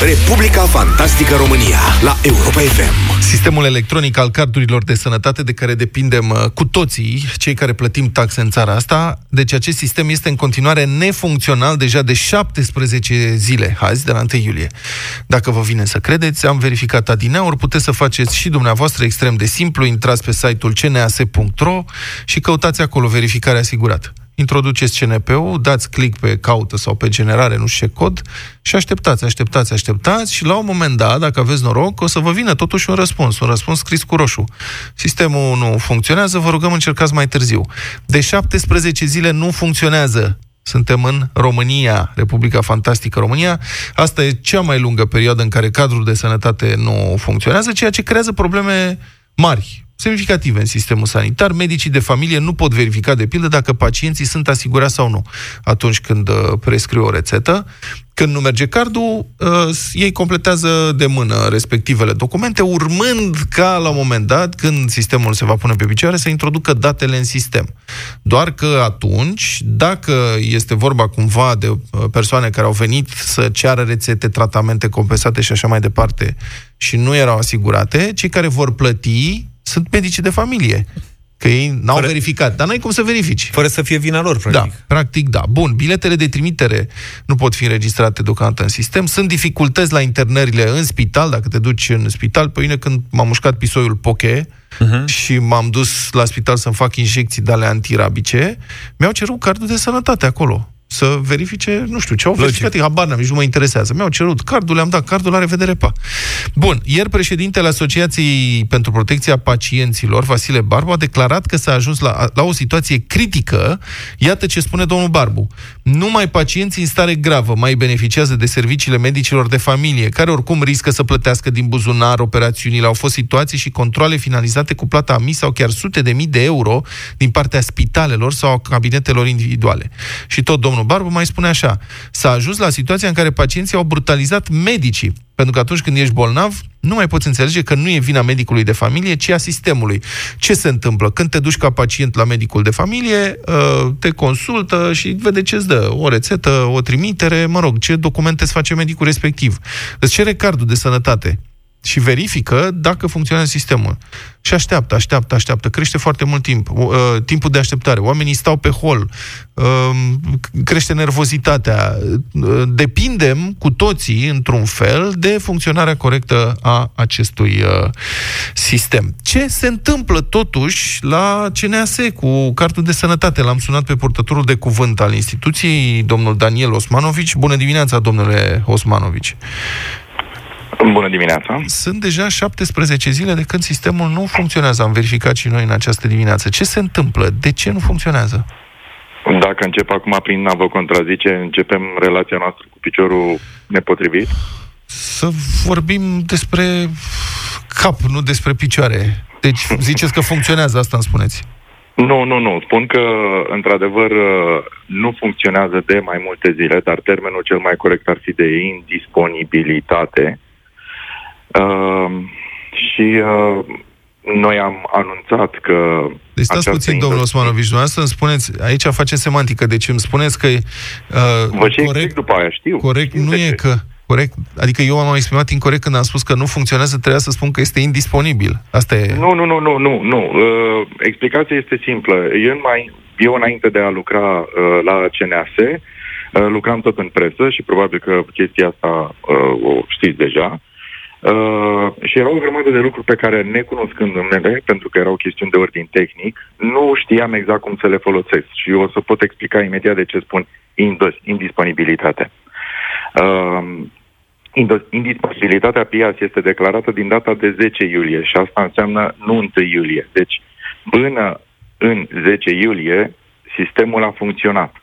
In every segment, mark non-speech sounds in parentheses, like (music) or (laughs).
Republica Fantastică România la Europa FM. Sistemul electronic al cardurilor de sănătate de care depindem uh, cu toții, cei care plătim taxe în țara asta, deci acest sistem este în continuare nefuncțional deja de 17 zile, azi, de la 1 iulie. Dacă vă vine să credeți, am verificat adineauri, puteți să faceți și dumneavoastră extrem de simplu, intrați pe site-ul cnas.ro și căutați acolo verificare asigurată introduceți CNP-ul, dați click pe caută sau pe generare, nu știu ce cod, și așteptați, așteptați, așteptați și la un moment dat, dacă aveți noroc, o să vă vină totuși un răspuns, un răspuns scris cu roșu. Sistemul nu funcționează, vă rugăm încercați mai târziu. De 17 zile nu funcționează suntem în România, Republica Fantastică România. Asta e cea mai lungă perioadă în care cadrul de sănătate nu funcționează, ceea ce creează probleme mari semnificative în sistemul sanitar. Medicii de familie nu pot verifica, de pildă, dacă pacienții sunt asigurați sau nu atunci când uh, prescriu o rețetă. Când nu merge cardul, uh, ei completează de mână respectivele documente, urmând ca la un moment dat, când sistemul se va pune pe picioare, să introducă datele în sistem. Doar că atunci, dacă este vorba cumva de uh, persoane care au venit să ceară rețete, tratamente compensate și așa mai departe, și nu erau asigurate, cei care vor plăti sunt medicii de familie. Că ei n-au fără, verificat. Dar n-ai cum să verifici. Fără să fie vina lor, practic. Da, practic da. Bun, biletele de trimitere nu pot fi înregistrate deocamdată în sistem. Sunt dificultăți la internările în spital, dacă te duci în spital. Pe mine, când m-am mușcat pisoiul poche uh-huh. și m-am dus la spital să-mi fac injecții de ale antirabice, mi-au cerut cardul de sănătate acolo să verifice, nu știu, ce au verificat, habar n-am, nici nu mă interesează. Mi-au cerut cardul, le-am dat cardul, la revedere, pa. Bun, ieri președintele Asociației pentru Protecția Pacienților, Vasile Barbu, a declarat că s-a ajuns la, la o situație critică. Iată ce spune domnul Barbu. Numai pacienții în stare gravă mai beneficiază de serviciile medicilor de familie, care oricum riscă să plătească din buzunar operațiunile. Au fost situații și controle finalizate cu plata a mii sau chiar sute de mii de euro din partea spitalelor sau a cabinetelor individuale. Și tot domnul domnul Barbu mai spune așa, s-a ajuns la situația în care pacienții au brutalizat medicii, pentru că atunci când ești bolnav, nu mai poți înțelege că nu e vina medicului de familie, ci a sistemului. Ce se întâmplă? Când te duci ca pacient la medicul de familie, uh, te consultă și vede ce îți dă. O rețetă, o trimitere, mă rog, ce documente îți face medicul respectiv. Îți cere cardul de sănătate și verifică dacă funcționează sistemul. Și așteaptă, așteaptă, așteaptă. Crește foarte mult timp. Uh, timpul de așteptare. Oamenii stau pe hol. Uh, crește nervozitatea. Uh, depindem cu toții, într-un fel, de funcționarea corectă a acestui uh, sistem. Ce se întâmplă, totuși, la CNAS cu cartul de sănătate? L-am sunat pe purtătorul de cuvânt al instituției, domnul Daniel Osmanovici. Bună dimineața, domnule Osmanovici. Bună dimineața! Sunt deja 17 zile de când sistemul nu funcționează. Am verificat și noi în această dimineață. Ce se întâmplă? De ce nu funcționează? Dacă încep acum prin a vă contrazice, începem relația noastră cu piciorul nepotrivit? Să vorbim despre cap, nu despre picioare. Deci ziceți că funcționează, asta îmi spuneți. Nu, nu, nu. Spun că, într-adevăr, nu funcționează de mai multe zile, dar termenul cel mai corect ar fi de indisponibilitate. Uh, și uh, noi am anunțat că... Deci stați puțin, domnul Osmanovici, dumneavoastră îmi spuneți, aici face semantică, deci îmi spuneți că... Uh, Vă ce corect, după aia, știu. Corect știu nu e ce. că... Corect? Adică eu m-am exprimat incorrect când am spus că nu funcționează, trebuia să spun că este indisponibil. Asta e... Nu, nu, nu, nu, nu. nu. Uh, explicația este simplă. Eu, mai, eu înainte de a lucra uh, la CNAS, uh, lucram tot în presă și probabil că chestia asta uh, o știți deja. Uh, și era o grămadă de lucruri pe care, necunoscând numele, pentru că erau chestiuni de ordin tehnic, nu știam exact cum să le folosesc. Și o să pot explica imediat de ce spun indisponibilitate. Uh, indisponibilitatea PIAS este declarată din data de 10 iulie și asta înseamnă nu 1 iulie. Deci, până în 10 iulie, sistemul a funcționat.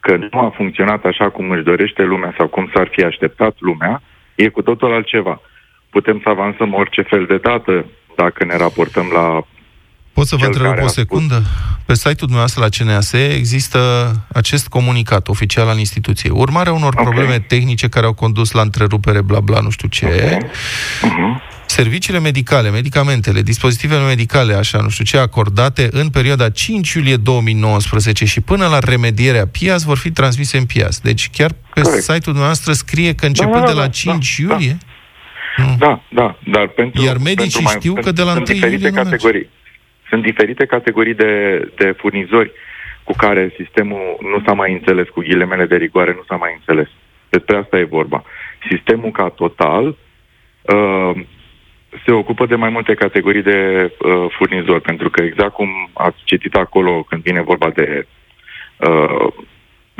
Că nu a funcționat așa cum își dorește lumea sau cum s-ar fi așteptat lumea, e cu totul altceva putem să avansăm orice fel de dată dacă ne raportăm la Pot să vă întreb o secundă? Pe site-ul dumneavoastră la CNAS există acest comunicat oficial al instituției. Urmarea unor okay. probleme tehnice care au condus la întrerupere, bla bla, nu știu ce, okay. uh-huh. serviciile medicale, medicamentele, dispozitivele medicale, așa, nu știu ce, acordate în perioada 5 iulie 2019 și până la remedierea PIAS vor fi transmise în PIAS. Deci chiar pe Corect. site-ul noastră scrie că începând da, da, da, de la 5 da, da, iulie... Da. Da, da, dar pentru... Iar medicii pentru mai, știu că de la 1 iulie categorii. Sunt diferite categorii de, de furnizori cu care sistemul nu s-a mai înțeles, cu ghilemele de rigoare nu s-a mai înțeles. Despre asta e vorba. Sistemul ca total uh, se ocupă de mai multe categorii de uh, furnizori, pentru că exact cum ați citit acolo când vine vorba de uh,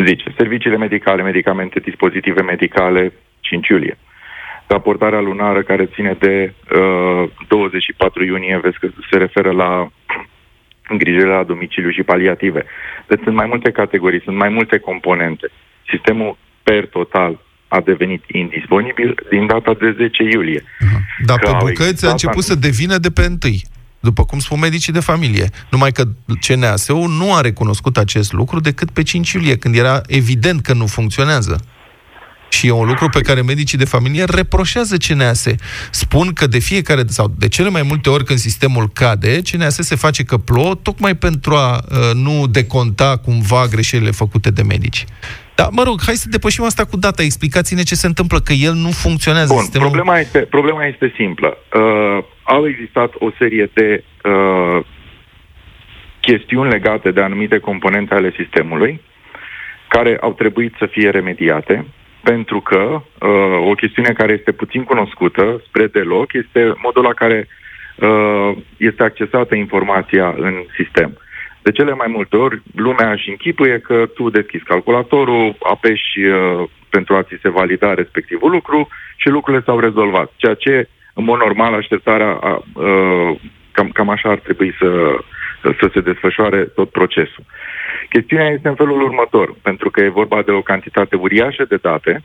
zice, serviciile medicale, medicamente, dispozitive medicale, 5 iulie. Raportarea lunară care ține de uh, 24 iunie, vezi că se referă la îngrijirea la domiciliu și paliative. Deci sunt mai multe categorii, sunt mai multe componente. Sistemul per total a devenit indisponibil din data de 10 iulie. Uh-huh. Dar că pe bucăți a început să devină de pe întâi după cum spun medicii de familie. Numai că CNAS-ul nu a recunoscut acest lucru decât pe 5 iulie, când era evident că nu funcționează. Și e un lucru pe care medicii de familie reproșează CNAS. Spun că de fiecare, sau de cele mai multe ori când sistemul cade, CNAS se face că plouă tocmai pentru a uh, nu deconta cumva greșelile făcute de medici. Da, mă rog, hai să depășim asta cu data. Explicați-ne ce se întâmplă, că el nu funcționează. Bun, sistemul... problema, este, problema este simplă. Uh, au existat o serie de uh, chestiuni legate de anumite componente ale sistemului care au trebuit să fie remediate pentru că uh, o chestiune care este puțin cunoscută, spre deloc, este modul la care uh, este accesată informația în sistem. De cele mai multe ori, lumea își închipuie că tu deschizi calculatorul, apeși uh, pentru a ți se valida respectivul lucru și lucrurile s-au rezolvat. Ceea ce, în mod normal, așteptarea, uh, cam, cam așa ar trebui să, să se desfășoare tot procesul. Chestiunea este în felul următor, pentru că e vorba de o cantitate uriașă de date,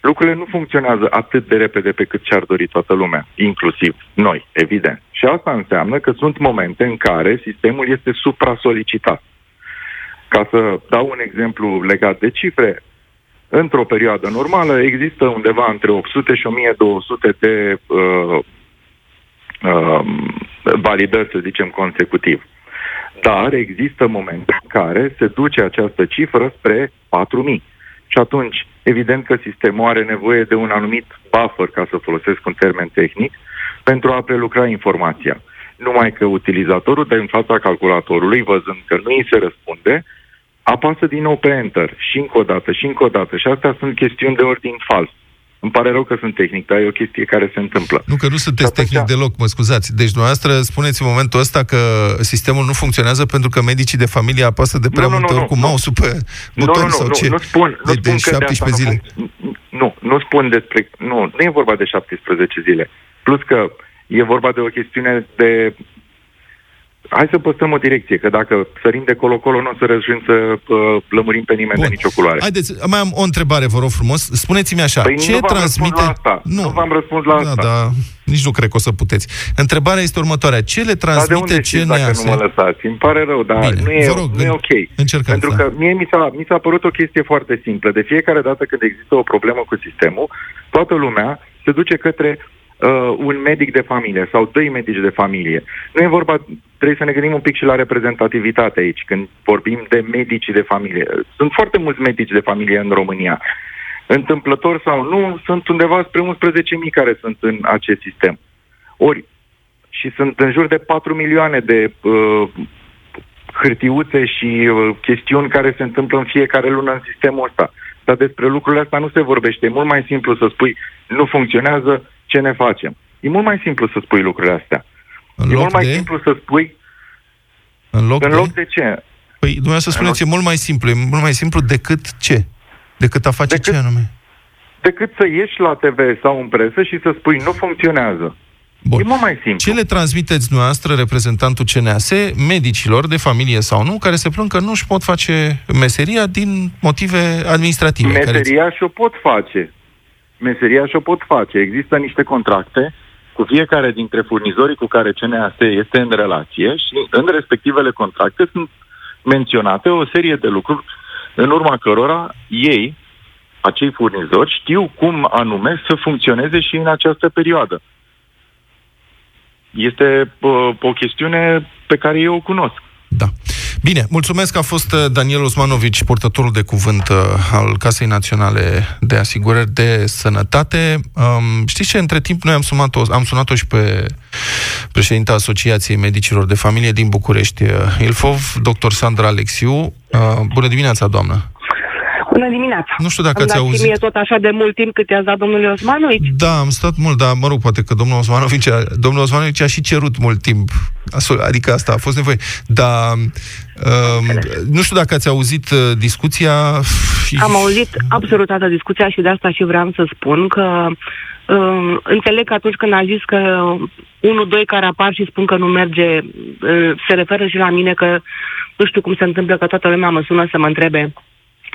lucrurile nu funcționează atât de repede pe cât și-ar dori toată lumea, inclusiv noi, evident. Și asta înseamnă că sunt momente în care sistemul este supra-solicitat. Ca să dau un exemplu legat de cifre, într-o perioadă normală există undeva între 800 și 1200 de uh, uh, validări, să zicem, consecutiv. Dar există momente în care se duce această cifră spre 4.000. Și atunci, evident că sistemul are nevoie de un anumit buffer, ca să folosesc un termen tehnic, pentru a prelucra informația. Numai că utilizatorul de în fața calculatorului, văzând că nu îi se răspunde, apasă din nou pe Enter și încă o dată și încă o dată. Și astea sunt chestiuni de ordin fals. Îmi pare rău că sunt tehnic, dar e o chestie care se întâmplă. Nu, că nu sunteți atunci... tehnic deloc, mă scuzați. Deci dumneavoastră spuneți în momentul ăsta că sistemul nu funcționează pentru că medicii de familie apasă de prea nu, multe nu, ori nu, cu mouse pe buton nu, nu, sau nu, ce? Nu spun, nu de, spun de 17 de zile. Nu, nu, nu spun despre... Nu, nu e vorba de 17 zile. Plus că e vorba de o chestiune de hai să păstrăm o direcție, că dacă sărim de colo-colo, nu o să reușim să uh, lămurim pe nimeni Bun. de nicio culoare. Haideți, mai am o întrebare, vă rog frumos. Spuneți-mi așa, păi ce nu transmite... La asta. Nu. nu v-am răspuns la da, asta. Da, nici nu cred că o să puteți. Întrebarea este următoarea. Ce le transmite dar de unde CNAS? dacă nu mă lăsați? Îmi pare rău, dar Bine, nu, e, rog, nu e ok. Încercați, Pentru da. că mie mi s-a, mi s-a părut o chestie foarte simplă. De fiecare dată când există o problemă cu sistemul, toată lumea se duce către uh, un medic de familie sau doi medici de familie. Nu e vorba, trebuie să ne gândim un pic și la reprezentativitate aici, când vorbim de medici de familie. Sunt foarte mulți medici de familie în România. Întâmplător sau nu, sunt undeva spre 11.000 care sunt în acest sistem. Ori, și sunt în jur de 4 milioane de uh, hârtiuțe și uh, chestiuni care se întâmplă în fiecare lună în sistemul ăsta. Dar despre lucrurile astea nu se vorbește. E mult mai simplu să spui nu funcționează, ce ne facem. E mult mai simplu să spui lucrurile astea. În e loc mult mai de... simplu să spui... În loc, în de... loc de ce? Păi, dumneavoastră spuneți, loc... e mult mai simplu. E mult mai simplu decât ce? Decât a face decât, ce anume? Decât să ieși la TV sau în presă și să spui nu funcționează. Bun. E mult mai simplu. Ce le transmiteți dumneavoastră, reprezentantul CNAS, medicilor de familie sau nu, care se plâng că nu își pot face meseria din motive administrative? Meseria care... și-o pot face meseria și-o pot face. Există niște contracte cu fiecare dintre furnizorii cu care CNAS este în relație și în respectivele contracte sunt menționate o serie de lucruri în urma cărora ei, acei furnizori, știu cum anume să funcționeze și în această perioadă. este uh, o chestiune pe care eu o cunosc. Da. Bine, mulțumesc că a fost uh, Daniel Osmanovici, portătorul de cuvânt uh, al Casei Naționale de Asigurări de Sănătate. Um, știți ce? Între timp, noi am sunat-o, am sunat-o și pe președinta Asociației Medicilor de Familie din București, uh, Ilfov, dr. Sandra Alexiu. Uh, bună dimineața, doamnă! Bună dimineața! Nu știu dacă ați auzit... mie tot așa de mult timp cât i-ați dat domnului Osmanovici? Da, am stat mult, dar mă rog, poate că domnul Osmanovici a, domnul Osmanovici a și cerut mult timp. Adică asta a fost nevoie. Dar uh, nu știu dacă ați auzit uh, discuția... Am auzit absolut toată discuția și de asta și vreau să spun că uh, înțeleg că atunci când a zis că unul, doi care apar și spun că nu merge, uh, se referă și la mine că nu știu cum se întâmplă că toată lumea mă sună să mă întrebe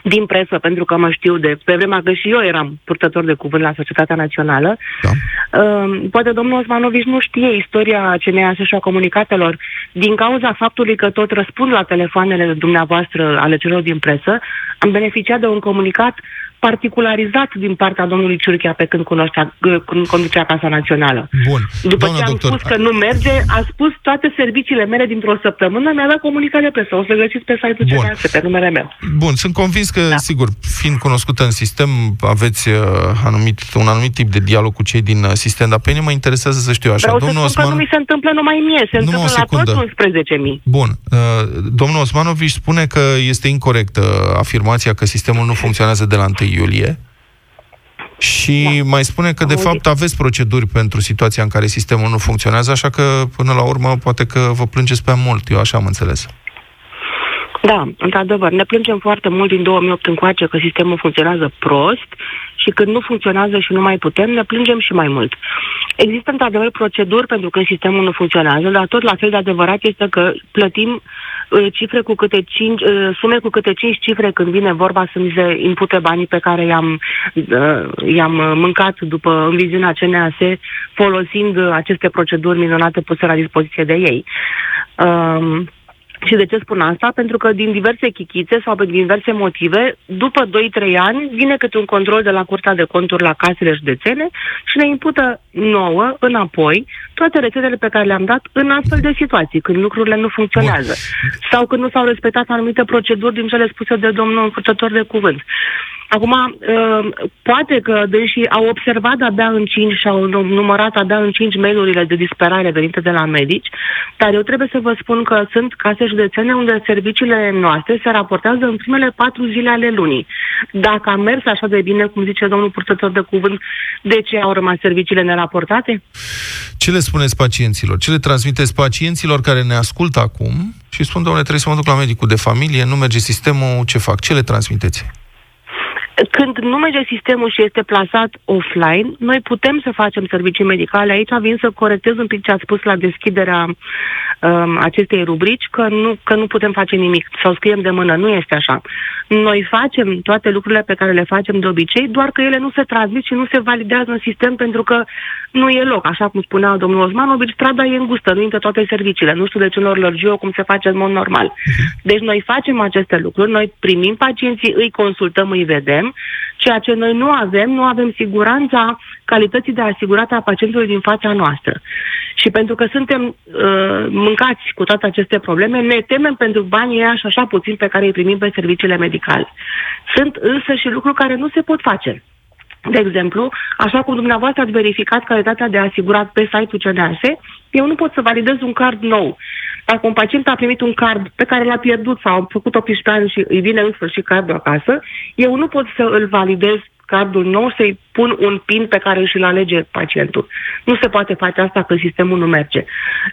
din presă, pentru că mă știu de pe vremea că și eu eram purtător de cuvânt la Societatea Națională. Da. Uh, poate domnul Osmanovici nu știe istoria CNAS și a comunicatelor din cauza faptului că tot răspund la telefoanele dumneavoastră ale celor din presă, am beneficiat de un comunicat particularizat din partea domnului Ciurchea pe când, cunoștea, când conducea Casa Națională. Bun. După Doamna ce am doctor... spus că nu merge, a spus toate serviciile mele dintr-o săptămână, mi-a dat comunicare pe presă. O să găsiți pe site-ul CNAS, pe numele meu. Bun, sunt convins că, da. sigur, fiind cunoscută în sistem, aveți uh, anumit, un anumit tip de dialog cu cei din uh, sistem, dar pe mine mă interesează să știu așa. Vreau domnul să spun Osman... că nu mi se întâmplă numai mie, se întâmplă la toți 11.000. Bun. Uh, domnul Osmanovici spune că este incorrectă afirmația că sistemul nu funcționează de la 1 iulie. Și da. mai spune că, de Am fapt, aveți proceduri pentru situația în care sistemul nu funcționează, așa că, până la urmă, poate că vă plângeți prea mult. Eu așa am înțeles. Da, într-adevăr, ne plângem foarte mult din 2008 încoace că sistemul funcționează prost și când nu funcționează și nu mai putem, ne plângem și mai mult. Există într-adevăr proceduri pentru când sistemul nu funcționează, dar tot la fel de adevărat este că plătim uh, cifre cu câte cinci, uh, sume cu câte cinci cifre când vine vorba să mi se impute banii pe care i-am, uh, i-am mâncat după în viziunea CNAS folosind aceste proceduri minunate puse la dispoziție de ei. Um, și de ce spun asta? Pentru că din diverse chichițe sau pe diverse motive, după 2-3 ani, vine câte un control de la Curtea de Conturi la casele județene și ne impută nouă, înapoi, toate rețetele pe care le-am dat în astfel de situații, când lucrurile nu funcționează. Bun. Sau când nu s-au respectat anumite proceduri din cele spuse de domnul purtător de cuvânt. Acum, uh, poate că, deși au observat abia în 5 și au numărat abia în 5 mailurile de disperare venite de la medici, dar eu trebuie să vă spun că sunt case județene unde serviciile noastre se raportează în primele patru zile ale lunii. Dacă a mers așa de bine, cum zice domnul purtător de cuvânt, de ce au rămas serviciile neraportate? Ce le spuneți pacienților? Ce le transmiteți pacienților care ne ascultă acum și spun, domnule, trebuie să mă duc la medicul de familie, nu merge sistemul, ce fac? Ce le transmiteți? Când nu merge sistemul și este plasat offline, noi putem să facem servicii medicale. Aici vin să corectez un pic ce ați spus la deschiderea um, acestei rubrici, că nu, că nu putem face nimic sau scriem de mână. Nu este așa. Noi facem toate lucrurile pe care le facem de obicei, doar că ele nu se transmit și nu se validează în sistem pentru că nu e loc. Așa cum spunea domnul Osmanovici, strada e îngustă, nu intră toate serviciile. Nu știu de ce lor lărgi cum se face în mod normal. Mhm. Deci noi facem aceste lucruri, noi primim pacienții, îi consultăm, îi vedem, ceea ce noi nu avem, nu avem siguranța calității de asigurată a pacientului din fața noastră. Și pentru că suntem uh, mâncați cu toate aceste probleme, ne temem pentru banii ăia și așa puțin pe care îi primim pe serviciile medicale. Sunt însă și lucruri care nu se pot face. De exemplu, așa cum dumneavoastră ați verificat calitatea de asigurat pe site-ul CNAS, eu nu pot să validez un card nou. Dacă un pacient a primit un card pe care l-a pierdut sau a făcut 18 ani și îi vine în sfârșit cardul acasă, eu nu pot să îl validez cardul nou, să-i pun un PIN pe care și-l alege pacientul. Nu se poate face asta că sistemul nu merge.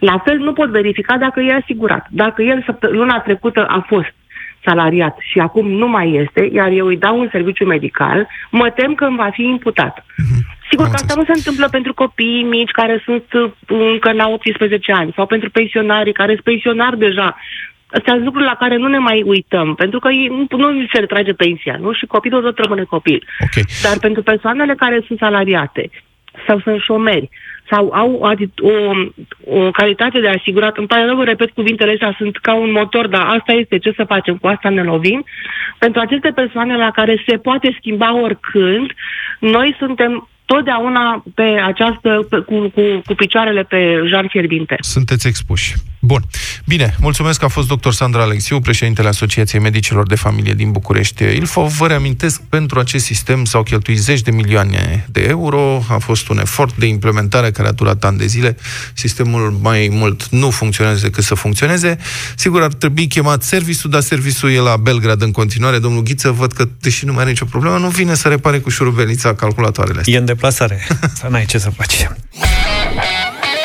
La fel, nu pot verifica dacă e asigurat. Dacă el luna trecută a fost salariat și acum nu mai este, iar eu îi dau un serviciu medical, mă tem că îmi va fi imputat. Mm-hmm. Sigur că asta nu se întâmplă pentru copiii mici care sunt uh, încă la 18 ani sau pentru pensionarii care sunt pensionari deja. Astea sunt lucruri la care nu ne mai uităm, pentru că ei, nu, nu se retrage pensia, nu? Și copilul tot rămâne copil. Okay. Dar pentru persoanele care sunt salariate sau sunt șomeri, sau au o, o, o calitate de asigurat. Îmi pare rău, repet cuvintele astea, sunt ca un motor, dar asta este ce să facem, cu asta ne lovim. Pentru aceste persoane la care se poate schimba oricând, noi suntem totdeauna pe această, pe, cu, cu, cu picioarele pe jar fierbinte. Sunteți expuși. Bun. Bine, mulțumesc că a fost dr. Sandra Alexiu, președintele Asociației Medicilor de Familie din București. Ilfov, vă reamintesc, pentru acest sistem s-au cheltuit zeci de milioane de euro, a fost un efort de implementare care a durat ani de zile. Sistemul mai mult nu funcționează decât să funcționeze. Sigur, ar trebui chemat serviciul, dar serviciul e la Belgrad în continuare. Domnul Ghiță, văd că, deși nu mai are nicio problemă, nu vine să repare cu șurubelița calculatoarele astea. E în deplasare. (laughs) N-ai ce să faci.